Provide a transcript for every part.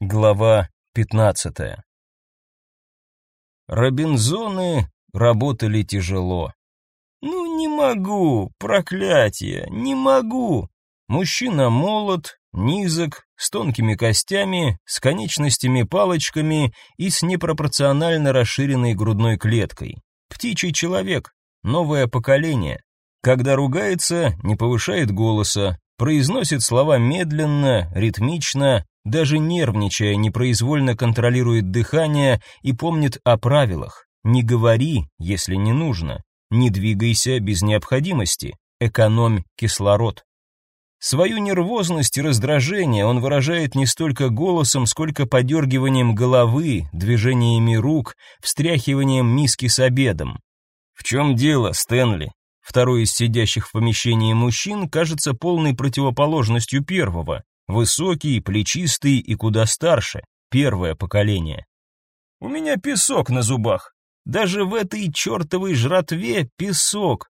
Глава 15. Робинзоны работали тяжело. Ну не могу, проклятие, не могу. Мужчина молод, низок, с тонкими костями, с конечностями-палочками и с непропорционально расширенной грудной клеткой. Птичий человек, новое поколение. Когда ругается, не повышает голоса, произносит слова медленно, ритмично, даже нервничая, непроизвольно контролирует дыхание и помнит о правилах. Не говори, если не нужно. Не двигайся без необходимости. Экономь кислород. Свою нервозность и раздражение он выражает не столько голосом, сколько подергиванием головы, движениями рук, встряхиванием миски с обедом. В чем дело, Стэнли? Второй из сидящих в помещении мужчин кажется полной противоположностью первого. Высокий, плечистый и куда старше, первое поколение. У меня песок на зубах. Даже в этой чертовой жратве песок.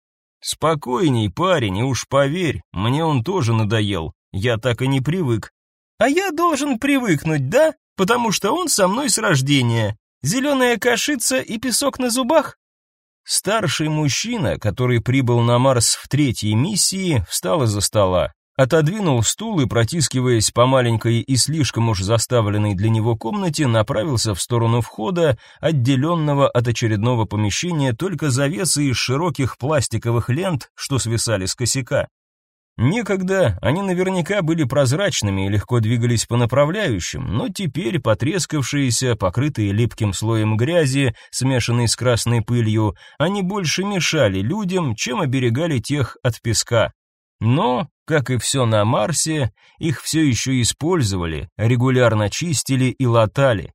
Спокойней, парень, и уж поверь, мне он тоже надоел. Я так и не привык. А я должен привыкнуть, да? Потому что он со мной с рождения. Зеленая кашица и песок на зубах? Старший мужчина, который прибыл на Марс в третьей миссии, встал из-за стола. Отодвинул стул и, протискиваясь по маленькой и слишком уж заставленной для него комнате, направился в сторону входа, отделенного от очередного помещения только завесы из широких пластиковых лент, что свисали с косяка. Некогда они наверняка были прозрачными и легко двигались по направляющим, но теперь потрескавшиеся, покрытые липким слоем грязи, смешанной с красной пылью, они больше мешали людям, чем оберегали тех от песка. Но, как и все на Марсе, их все еще использовали, регулярно чистили и латали.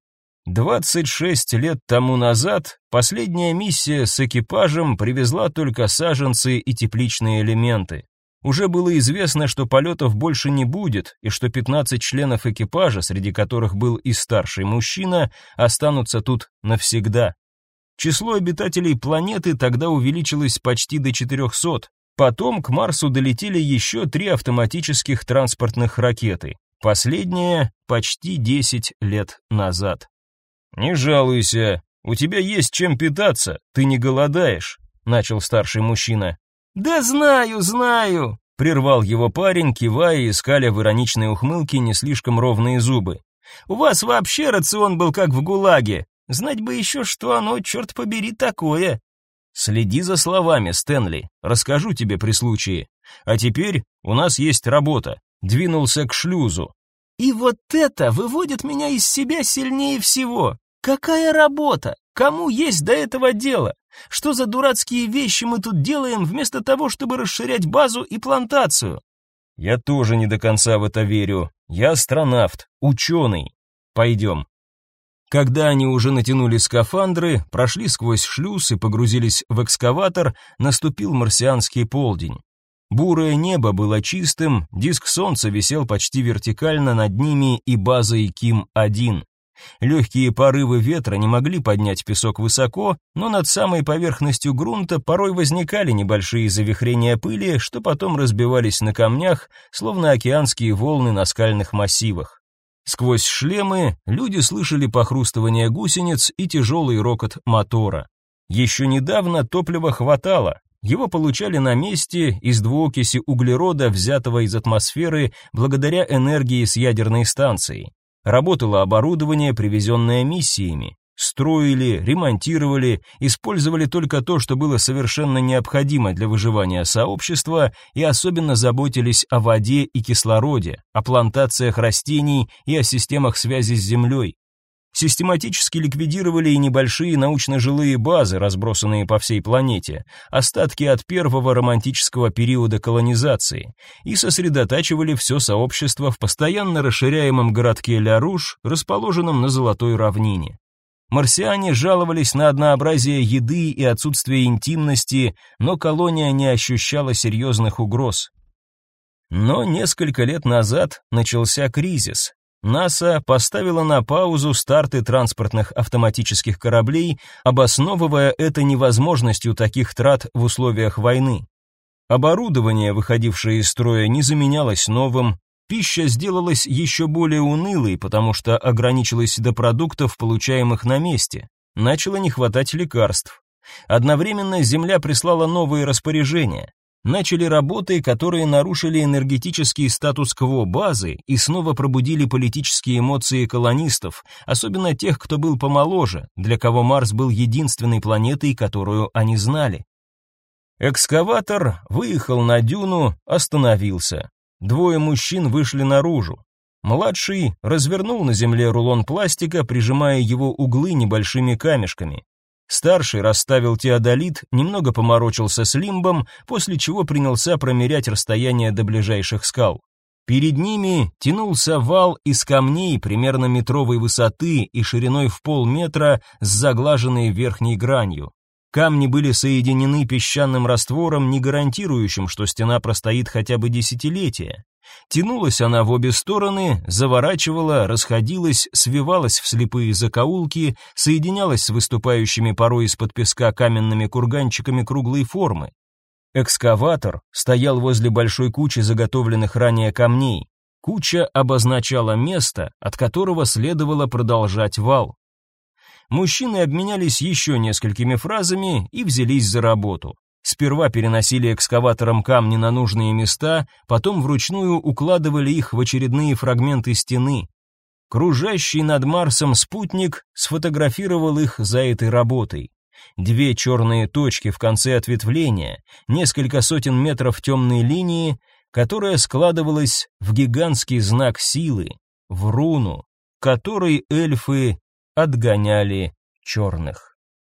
26 лет тому назад последняя миссия с экипажем привезла только саженцы и тепличные элементы. Уже было известно, что полетов больше не будет, и что 15 членов экипажа, среди которых был и старший мужчина, останутся тут навсегда. Число обитателей планеты тогда увеличилось почти до 400, Потом к Марсу долетели еще три автоматических транспортных ракеты. Последняя почти 10 лет назад. «Не жалуйся, у тебя есть чем питаться, ты не голодаешь», — начал старший мужчина. «Да знаю, знаю», — прервал его парень, кивая и скаля в ироничной ухмылке не слишком ровные зубы. «У вас вообще рацион был как в ГУЛАГе. Знать бы еще, что оно, черт побери, такое. Следи за словами, Стэнли. Расскажу тебе при случае. А теперь у нас есть работа. Двинулся к шлюзу. И вот это выводит меня из себя сильнее всего. Какая работа? Кому есть до этого дело? Что за дурацкие вещи мы тут делаем вместо того, чтобы расширять базу и плантацию? Я тоже не до конца в это верю. Я астронавт, ученый. Пойдем. Когда они уже натянули скафандры, прошли сквозь шлюз и погрузились в экскаватор, наступил марсианский полдень. Бурое небо было чистым, диск солнца висел почти вертикально над ними и базой Ким-1. Легкие порывы ветра не могли поднять песок высоко, но над самой поверхностью грунта порой возникали небольшие завихрения пыли, что потом разбивались на камнях, словно океанские волны на скальных массивах. Сквозь шлемы люди слышали похрустывание гусениц и тяжелый рокот мотора. Еще недавно топлива хватало, его получали на месте из двуокиси углерода, взятого из атмосферы благодаря энергии с ядерной станции. Работало оборудование, привезенное миссиями. Строили, ремонтировали, использовали только то, что было совершенно необходимо для выживания сообщества и особенно заботились о воде и кислороде, о плантациях растений и о системах связи с Землей. Систематически ликвидировали и небольшие научно-жилые базы, разбросанные по всей планете, остатки от первого романтического периода колонизации, и сосредотачивали все сообщество в постоянно расширяемом городке Ля-Руш, расположенном на Золотой равнине. Марсиане жаловались на однообразие еды и отсутствие интимности, но колония не ощущала серьезных угроз. Но несколько лет назад начался кризис. НАСА поставила на паузу старты транспортных автоматических кораблей, обосновывая это невозможностью таких трат в условиях войны. Оборудование, выходившее из строя, не заменялось новым, Пища сделалась еще более унылой, потому что ограничилась до продуктов, получаемых на месте. Начало не хватать лекарств. Одновременно Земля прислала новые распоряжения. Начали работы, которые нарушили энергетический статус-кво базы и снова пробудили политические эмоции колонистов, особенно тех, кто был помоложе, для кого Марс был единственной планетой, которую они знали. Экскаватор выехал на дюну, остановился. Двое мужчин вышли наружу. Младший развернул на земле рулон пластика, прижимая его углы небольшими камешками. Старший расставил теодолит, немного поморочился с лимбом, после чего принялся промерять расстояние до ближайших скал. Перед ними тянулся вал из камней примерно метровой высоты и шириной в полметра с заглаженной верхней гранью. Камни были соединены песчаным раствором, не гарантирующим, что стена простоит хотя бы десятилетия. Тянулась она в обе стороны, заворачивала, расходилась, свивалась в слепые закоулки, соединялась с выступающими порой из-под песка каменными курганчиками круглой формы. Экскаватор стоял возле большой кучи заготовленных ранее камней. Куча обозначала место, от которого следовало продолжать вал. Мужчины обменялись еще несколькими фразами и взялись за работу. Сперва переносили экскаватором камни на нужные места, потом вручную укладывали их в очередные фрагменты стены. Кружащий над Марсом спутник сфотографировал их за этой работой. Две черные точки в конце ответвления, несколько сотен метров темной линии, которая складывалась в гигантский знак силы, в руну, которой эльфы отгоняли черных.